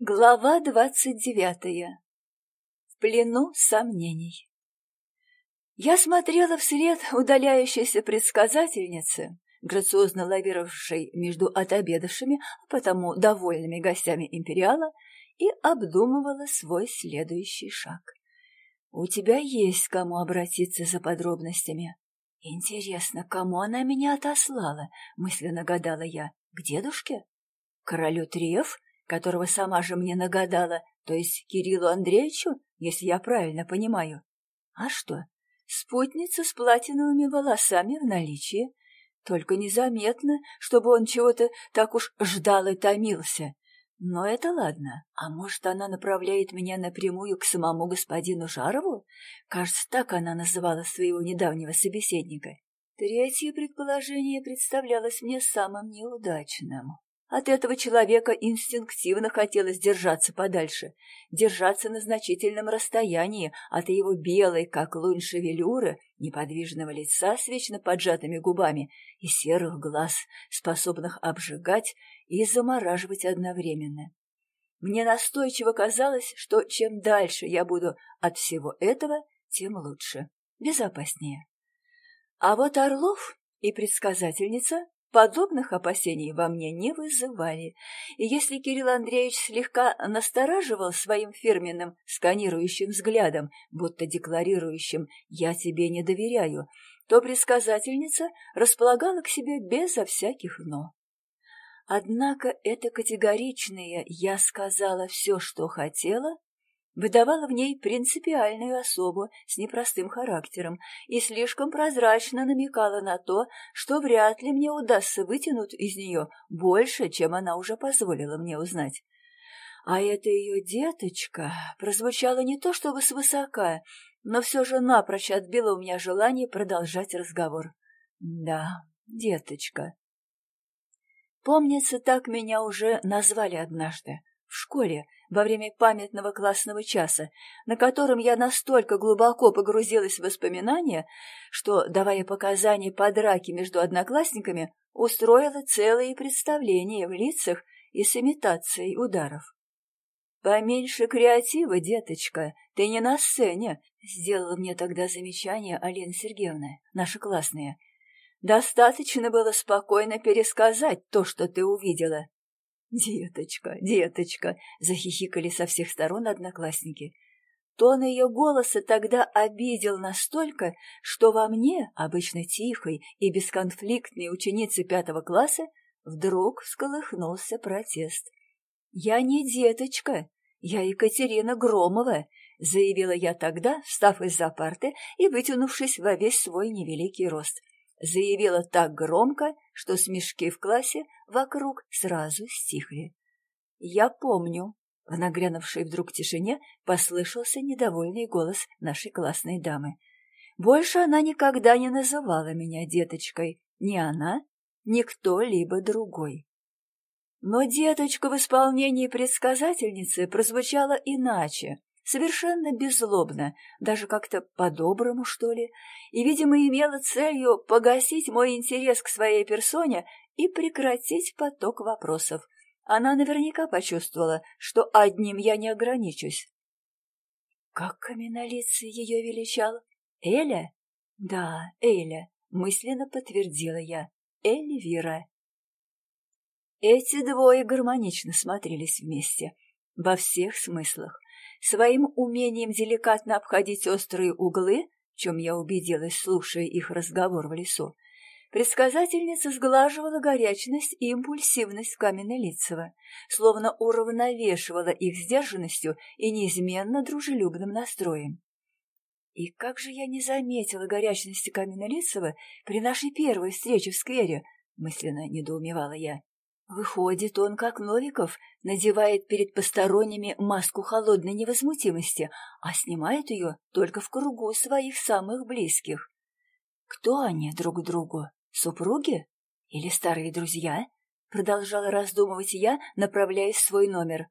Глава двадцать девятая. В плену сомнений. Я смотрела вслед удаляющейся предсказательницы, грациозно лавировавшей между отобедавшими, а потому довольными гостями империала, и обдумывала свой следующий шаг. «У тебя есть кому обратиться за подробностями. Интересно, кому она меня отослала?» — мысленно гадала я. «К дедушке? Королю Треф?» Которого сама же мне нагадала, то есть Кириллу Андреевичу, если я правильно понимаю. А что, спутница с платиновыми волосами в наличии, только незаметно, чтобы он чего-то так уж ждал и томился. Но это ладно. А может, она направляет меня напрямую к самому господину Жарову? Кажется, так она называла своего недавнего собеседника. Третье предположение представлялось мне самым неудачным. От этого человека инстинктивно хотелось держаться подальше, держаться на значительном расстоянии от его белой, как лунь шевелюры, неподвижного лица с вечно поджатыми губами и серых глаз, способных обжигать и замораживать одновременно. Мне настойчиво казалось, что чем дальше я буду от всего этого, тем лучше, безопаснее. А вот Орлов и предсказательница подобных опасений во мне не вызывали, и если Кирилл Андреевич слегка настораживал своим фирменным сканирующим взглядом, будто декларирующим «я тебе не доверяю», то предсказательница располагала к себе безо всяких «но». Однако это категоричное «я сказала все, что хотела» выдавала в ней принципиальную особу с непростым характером и слишком прозрачно намекала на то, что вряд ли мне удастся вытянуть из нее больше, чем она уже позволила мне узнать. А эта ее деточка прозвучала не то чтобы свысока, но все же напрочь отбила у меня желание продолжать разговор. Да, деточка. Помнится, так меня уже назвали однажды в школе во время памятного классного часа, на котором я настолько глубоко погрузилась в воспоминания, что, давая показания по драке между одноклассниками, устроила целые представления в лицах и с имитацией ударов. «Поменьше креатива, деточка, ты не на сцене», — сделала мне тогда замечание Алина Сергеевна, наша классная. «Достаточно было спокойно пересказать то, что ты увидела». «Деточка, деточка!» — захихикали со всех сторон одноклассники. Тон ее голоса тогда обидел настолько, что во мне, обычно тихой и бесконфликтной ученицы пятого класса, вдруг всколыхнулся протест. «Я не деточка, я Екатерина Громова», — заявила я тогда, встав из-за парты и вытянувшись во весь свой невеликий рост — заявила так громко, что смешки в классе вокруг сразу стихли. «Я помню». В нагрянувшей вдруг тишине послышался недовольный голос нашей классной дамы. Больше она никогда не называла меня деточкой. Ни она, ни кто-либо другой. Но деточка в исполнении предсказательницы прозвучала иначе, совершенно беззлобно, даже как-то по-доброму, что ли, и, видимо, имела целью погасить мой интерес к своей персоне и прекратить поток вопросов. Она наверняка почувствовала, что одним я не ограничусь. Как каменолицый ее величал? Эля? Да, Эля, мысленно подтвердила я. Эльвира. Эти двое гармонично смотрелись вместе, во всех смыслах. Своим умением деликатно обходить острые углы, в чем я убедилась, слушая их разговор в лесу, предсказательница сглаживала горячность и импульсивность Каменнолицева, словно уравновешивала их сдержанностью и неизменно дружелюбным настроем. И как же я не заметила горячности Каменнолицева при нашей первой встрече в сквере, мысленно недоумевала я. Выходит, он, как Новиков, надевает перед посторонними маску холодной невозмутимости, а снимает ее только в кругу своих самых близких. Кто они друг другу? Супруги? Или старые друзья? Продолжала раздумывать я, направляясь в свой номер.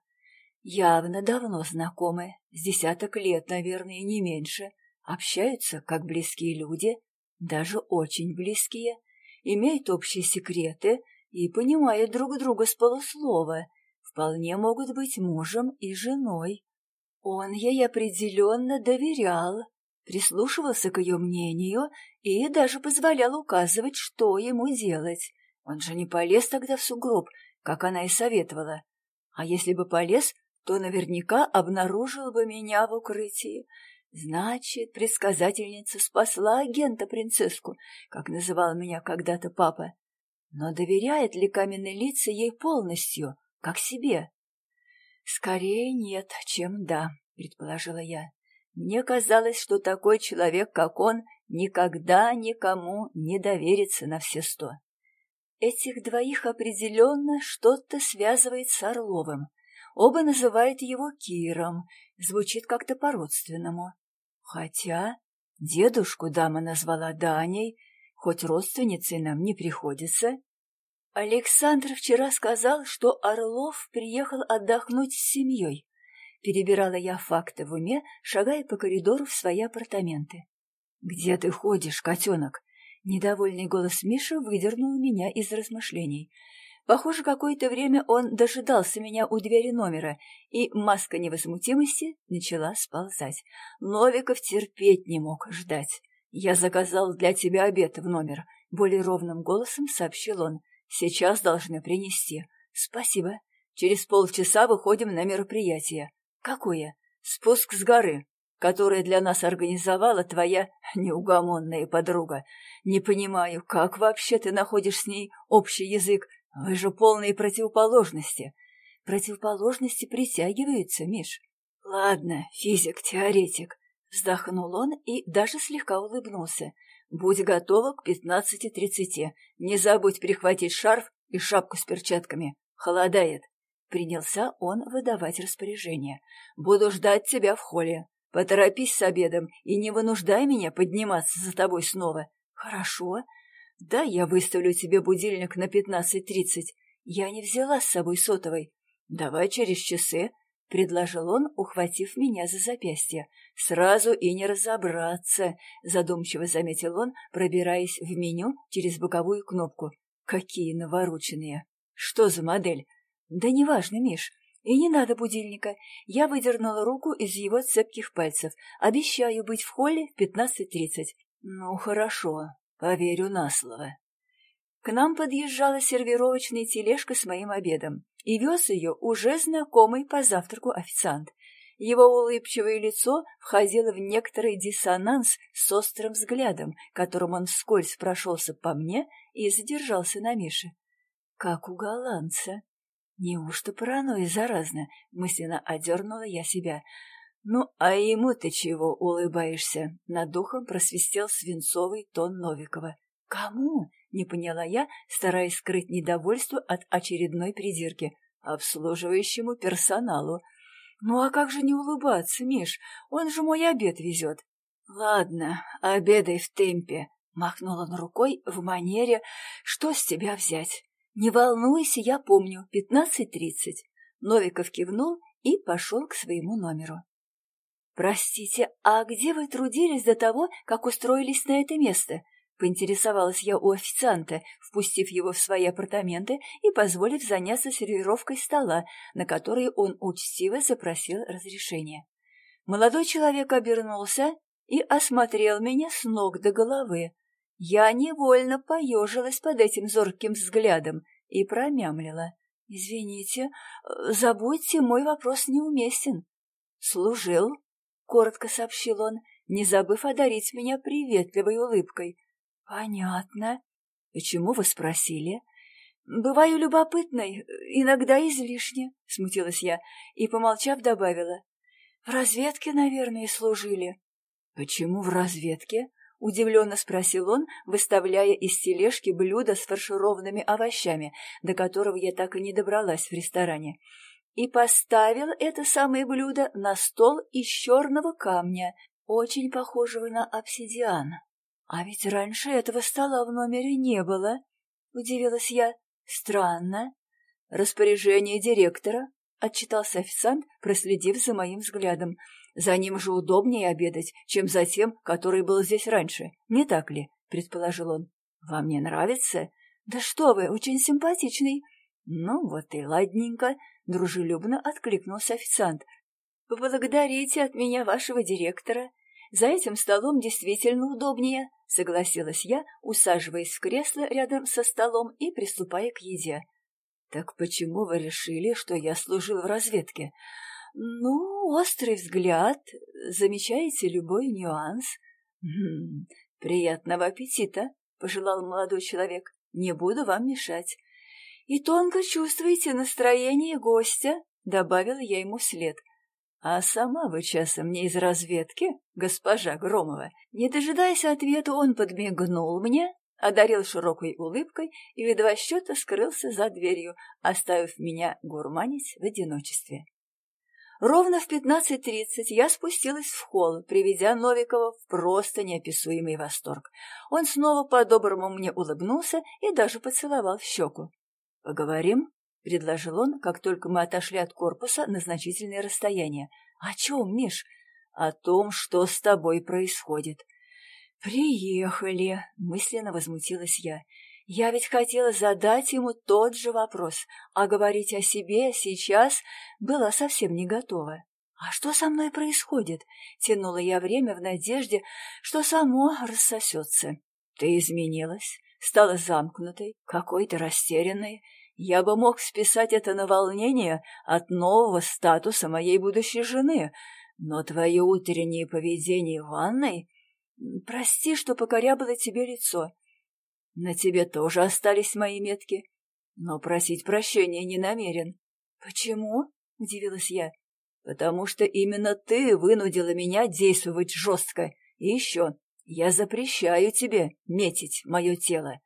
Явно давно знакомы, с десяток лет, наверное, не меньше. Общаются, как близкие люди, даже очень близкие, имеют общие секреты — и понимают друг друга с полуслова. вполне могут быть мужем и женой. Он ей определенно доверял, прислушивался к ее мнению и даже позволял указывать, что ему делать. Он же не полез тогда в сугроб, как она и советовала. А если бы полез, то наверняка обнаружил бы меня в укрытии. Значит, предсказательница спасла агента-принцесску, как называл меня когда-то папа. Но доверяет ли каменные лица ей полностью, как себе? Скорее нет, чем да, предположила я. Мне казалось, что такой человек, как он, никогда никому не доверится на все сто. Этих двоих определенно что-то связывает с Орловым. Оба называют его Киром, звучит как-то по-родственному. Хотя дедушку дама назвала Даней, хоть родственницей нам не приходится. Александр вчера сказал, что Орлов приехал отдохнуть с семьей. Перебирала я факты в уме, шагая по коридору в свои апартаменты. «Где ты ходишь, котенок?» Недовольный голос Миши выдернул меня из размышлений. Похоже, какое-то время он дожидался меня у двери номера, и маска невозмутимости начала сползать. Новиков терпеть не мог ждать. «Я заказал для тебя обед в номер», — более ровным голосом сообщил он. «Сейчас должны принести». «Спасибо. Через полчаса выходим на мероприятие». «Какое?» «Спуск с горы, которое для нас организовала твоя неугомонная подруга. Не понимаю, как вообще ты находишь с ней общий язык, вы же полные противоположности. Противоположности притягиваются, Миш. Ладно, физик-теоретик. Вздохнул он и даже слегка улыбнулся. Будь готова к пятнадцати тридцати. Не забудь прихватить шарф и шапку с перчатками. Холодает. Принялся он выдавать распоряжение. Буду ждать тебя в холле. Поторопись с обедом и не вынуждай меня подниматься за тобой снова. Хорошо. Да, я выставлю тебе будильник на пятнадцать тридцать. Я не взяла с собой сотовой. Давай через часы, — предложил он, ухватив меня за запястье. «Сразу и не разобраться», — задумчиво заметил он, пробираясь в меню через боковую кнопку. «Какие навороченные! Что за модель?» «Да неважно, Миш. И не надо будильника. Я выдернула руку из его цепких пальцев. Обещаю быть в холле в пятнадцать тридцать». «Ну, хорошо. Поверю на слово. К нам подъезжала сервировочная тележка с моим обедом, и вез ее уже знакомый по завтраку официант. Его улыбчивое лицо входило в некоторый диссонанс с острым взглядом, которым он вскользь прошелся по мне и задержался на Мише. Как у голландца. Неужто паранойя заразна? Мысленно одернула я себя. «Ну, а ему ты чего улыбаешься?» Над духом просвистел свинцовый тон Новикова. «Кому?» — не поняла я, стараясь скрыть недовольство от очередной придирки. «Обслуживающему персоналу». «Ну а как же не улыбаться, Миш? Он же мой обед везет». «Ладно, обедай в темпе», — махнул он рукой в манере «Что с тебя взять?» «Не волнуйся, я помню, пятнадцать тридцать». Новиков кивнул и пошел к своему номеру. «Простите, а где вы трудились до того, как устроились на это место?» — поинтересовалась я у официанта, впустив его в свои апартаменты и позволив заняться сервировкой стола, на который он учтиво запросил разрешение. Молодой человек обернулся и осмотрел меня с ног до головы. Я невольно поежилась под этим зорким взглядом и промямлила. «Извините, забудьте, мой вопрос неуместен». «Служил?» — коротко сообщил он, не забыв одарить меня приветливой улыбкой. — Понятно. — Почему вы спросили? — Бываю любопытной, иногда излишне, — смутилась я и, помолчав, добавила. — В разведке, наверное, служили. — Почему в разведке? — удивленно спросил он, выставляя из тележки блюдо с фаршированными овощами, до которого я так и не добралась в ресторане и поставил это самое блюдо на стол из черного камня, очень похожего на обсидиан. А ведь раньше этого стола в номере не было, удивилась я. Странно. Распоряжение директора, отчитался официант, проследив за моим взглядом. За ним же удобнее обедать, чем за тем, который был здесь раньше, не так ли? предположил он. Вам не нравится? Да что вы, очень симпатичный. Ну вот и ладненько, дружелюбно откликнулся официант. Поблагодарите от меня вашего директора. За этим столом действительно удобнее, согласилась я, усаживаясь в кресло рядом со столом и приступая к еде. Так почему вы решили, что я служил в разведке? Ну, острый взгляд, замечаете любой нюанс. Хм, приятного аппетита, пожелал молодой человек. Не буду вам мешать. И тонко чувствуете настроение гостя, добавила я ему след. А сама вы часом не из разведки, госпожа Громова? Не дожидаясь ответа, он подмигнул мне, одарил широкой улыбкой и в два счета скрылся за дверью, оставив меня гурманить в одиночестве. Ровно в пятнадцать тридцать я спустилась в холл, приведя Новикова в просто неописуемый восторг. Он снова по-доброму мне улыбнулся и даже поцеловал в щеку. «Поговорим?» — предложил он, как только мы отошли от корпуса на значительное расстояние. «О чем, Миш?» «О том, что с тобой происходит». «Приехали!» — мысленно возмутилась я. Я ведь хотела задать ему тот же вопрос, а говорить о себе сейчас была совсем не готова. «А что со мной происходит?» — тянула я время в надежде, что само рассосется. «Ты изменилась, стала замкнутой, какой-то растерянной. Я бы мог списать это на волнение от нового статуса моей будущей жены, но твое утреннее поведение в ванной... Прости, что покорябало тебе лицо. На тебе тоже остались мои метки, но просить прощения не намерен. Почему? Удивилась я. Потому что именно ты вынудила меня действовать жестко. И еще, я запрещаю тебе метить мое тело.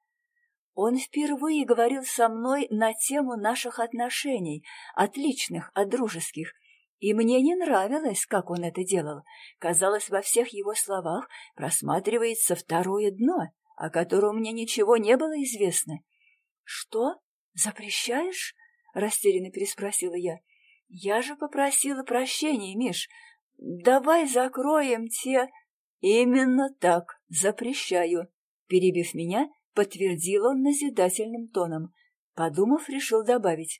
Он впервые говорил со мной на тему наших отношений, отличных от дружеских, и мне не нравилось, как он это делал. Казалось, во всех его словах просматривается второе дно, о котором мне ничего не было известно. — Что? Запрещаешь? — растерянно переспросила я. — Я же попросила прощения, Миш. Давай закроем те... — Именно так, запрещаю. Перебив меня, подтвердил он назидательным тоном. Подумав, решил добавить.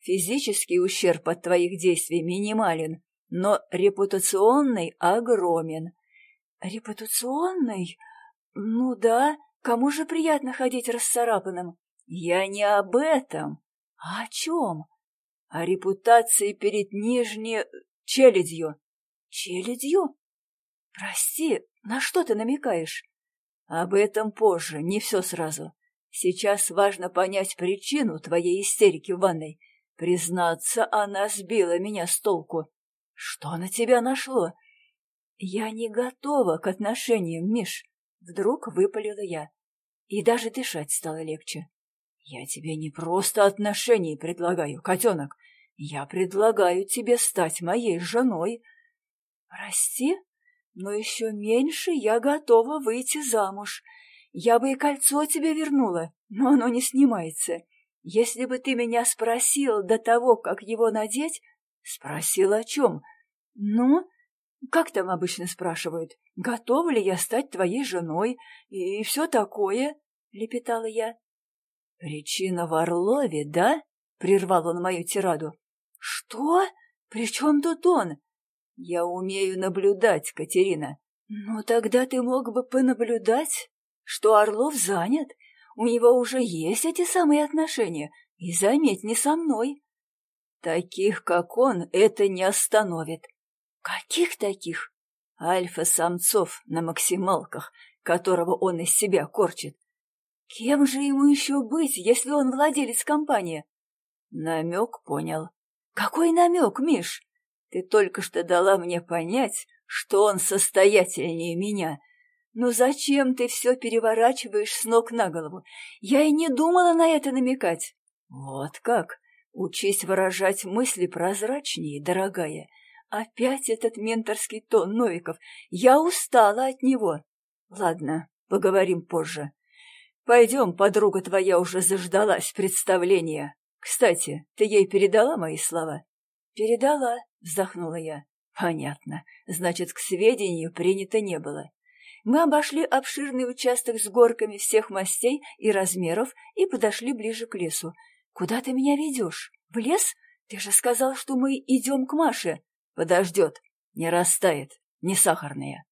Физический ущерб от твоих действий минимален, но репутационный огромен. Репутационный? «Ну да, кому же приятно ходить расцарапанным?» «Я не об этом. А о чем?» «О репутации перед нижней челядью». «Челядью? Прости, на что ты намекаешь?» «Об этом позже, не все сразу. Сейчас важно понять причину твоей истерики в ванной. Признаться, она сбила меня с толку. Что на тебя нашло?» «Я не готова к отношениям, Миш. Вдруг выпалила я. И даже дышать стало легче. Я тебе не просто отношений предлагаю, котенок. Я предлагаю тебе стать моей женой. Прости, но еще меньше я готова выйти замуж. Я бы и кольцо тебе вернула, но оно не снимается. Если бы ты меня спросил до того, как его надеть... Спросил о чем? Ну, как там обычно спрашивают? Готова ли я стать твоей женой? И все такое, — лепетала я. — Причина в Орлове, да? — прервал он мою тираду. — Что? При чем тут он? — Я умею наблюдать, Катерина. — Ну, тогда ты мог бы понаблюдать, что Орлов занят. У него уже есть эти самые отношения. И, заметь, не со мной. Таких, как он, это не остановит. Каких таких? Альфа-самцов на максималках, которого он из себя корчит. Кем же ему еще быть, если он владелец компании? Намек понял. Какой намек, Миш? Ты только что дала мне понять, что он состоятельнее меня. Но зачем ты все переворачиваешь с ног на голову? Я и не думала на это намекать. Вот как? Учись выражать мысли прозрачнее, дорогая. Опять этот менторский тон Новиков. Я устала от него. Ладно, поговорим позже. Пойдем, подруга твоя уже заждалась представления. Кстати, ты ей передала мои слова? Передала, вздохнула я. Понятно. Значит, к сведению принято не было. Мы обошли обширный участок с горками всех мастей и размеров и подошли ближе к лесу. Куда ты меня ведешь? В лес? Ты же сказал, что мы идем к Маше. Подождет, не растает, не сахарная.